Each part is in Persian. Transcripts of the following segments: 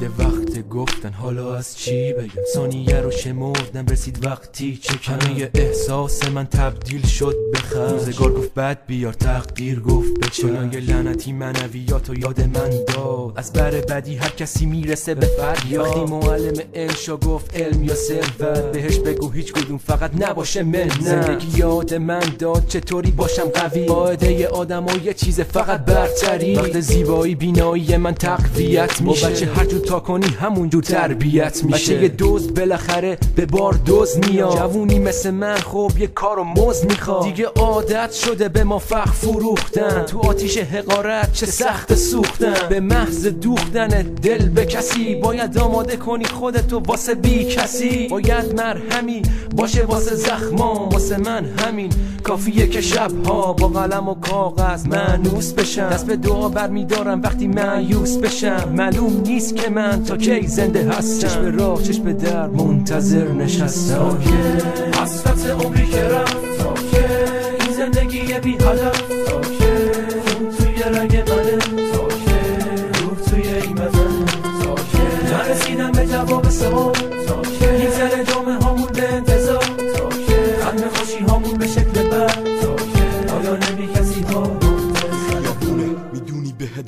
des vagues چی بگم؟ ثانیه رو شمردم رسید وقتی چه همه احساس من تبدیل شد به روزگار گفت بد بیار تقدیر گفت به چه؟ لعنتی منویات و یاد من داد. از بر بدی هر کسی می‌رسه به فریاد. وقتی معلم انشا گفت علم یا ثروت بهش بگو هیچ کدوم فقط نباشه من زندگی یاد من داد چطوری باشم قوی؟ قاعده آدم و یه چیز فقط برتری. وقت زیبایی بینایی من تقویت میشه. بچه هر جور تا کنی همون جور تربیت میشه. یه دوست بالاخره به بار دوز میاد. جوونی مثل من خب یه کار و موز می‌خواد. دیگه عادت شده به ما فخ فروختن. تو آتیش حقارت چه سخت سوختن. به محض دوختن دل به کسی. باید آماده کنی خودتو واسه بی کسی. باید مرهمی باشه واسه زخما واسه من همین. کافیه که شبها با قلم و کاغذ منوس بشم. دست به دعا برمیدارم وقتی معیوس بشم. معلوم نیست که من تا کی زنده هستم. چشم راه چشم در منتظر نشستم. حسرت عمری که رفت. این زندگی بی هدف. توی رنگ منه توی این به جواب سوال.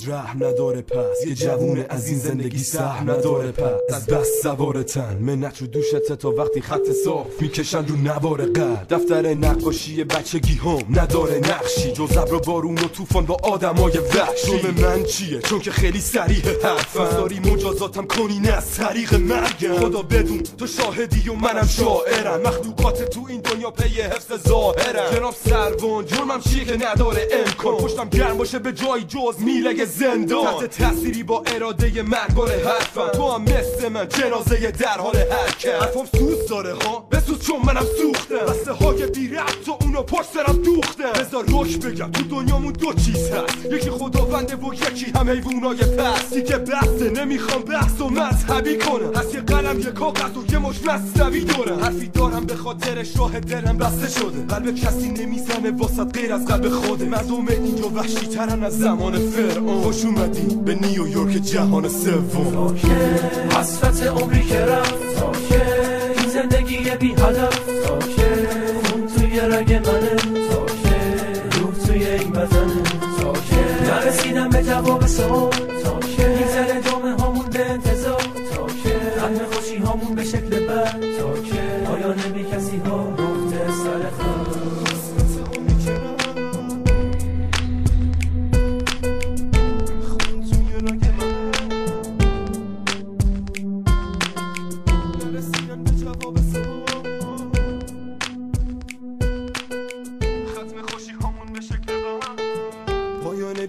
بهت رحم نداره پس. یه جوونه از این زندگی سهم نداره پس. از بس سوارتن منت رو دوشته تا وقتی خط صاف می‌کشن رو نوار قد دفتر نقاشی بچگی هم نداره نقشی. جز ابر و بارون و طوفان با آدمای وحشی. جرم من چیه؟ چون که خیلی سریح حرفم. داری مجازاتم کنی نه از طریق مرگم. خدا بدون تو شاهدی و منم شاعرم. مخلوقات تو این دنیا پی حفظ ظاهرم. جناب سروان جرمم چیه که نداره امکان؟ پشتم گرم باشه به جای جز میلگ زندان. تحت تأثیری با اراده مرگار حرفم. تو هم مثل من جنازه در حال حرکت. حرفم سوز داره ها. بسوز چون منم سوختم بسته های بی ربط تو اونو پشت سرم دوختم بذار روش بگم تو دنیامون دو چیز هست. یکی خداونده و یکی هم حیوانای پس. دیگه بحثه نمی‌خوام بحث و مذهبی کنم. هست یه قلم یه کاغذ و یه مش مصنوی دارم. حرفی دارم به خاطر شاه دلم بسته شده. قلب کسی نمی‌زنه واسط غیر از قلب خوده مردم اینجا وحشی ترن از زمان فرعون. خوش اومدی به نیویورک جهان سوم. حسرت عمری که رفت. این زندگی بی هدف. خون توی رگ منه. روح توی این بدنه نرسیدم به جواب سوال. میگذره جامعه هامون به انتظار. ختم خوشی هامون به شکل بد. آیا نمی کسی ها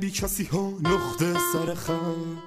بی کسی ها نقطه سر خم